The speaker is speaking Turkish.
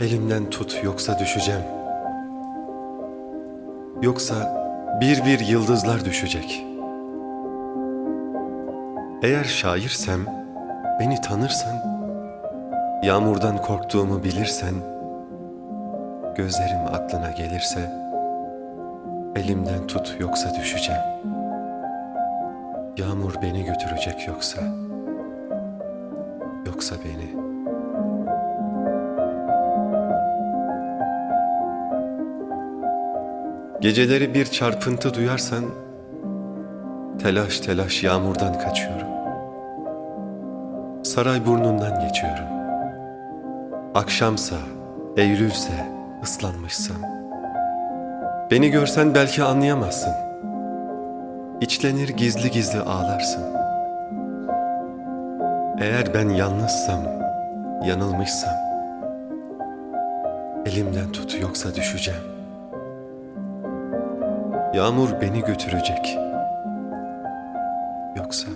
Elimden tut yoksa düşeceğim. Yoksa bir bir yıldızlar düşecek. Eğer şairsem, beni tanırsan, yağmurdan korktuğumu bilirsen, gözlerim aklına gelirse, elimden tut yoksa düşeceğim. Yağmur beni götürecek yoksa, yoksa beni. Geceleri bir çarpıntı duyarsan, telaş telaş yağmurdan kaçıyorum. Saray burnundan geçiyorum. Akşamsa, Eylülse, ıslanmışsam. Beni görsen belki anlayamazsın. İçlenir gizli gizli ağlarsın. Eğer ben yalnızsam, yanılmışsam, elimden tut yoksa düşeceğim. Yağmur beni götürecek. Yoksa